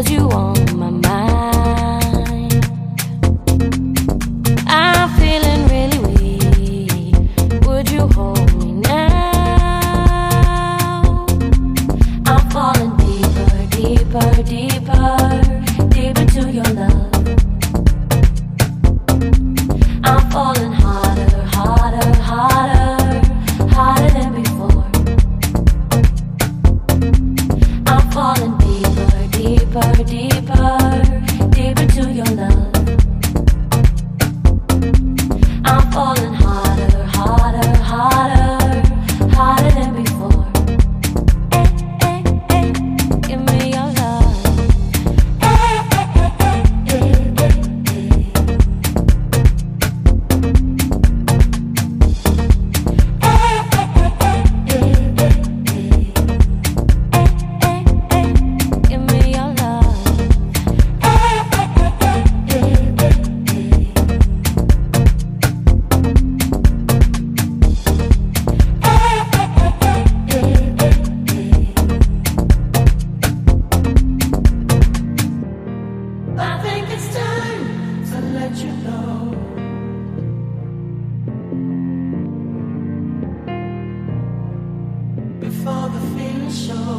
held you on. deeper, deeper to your love. I'm falling. show.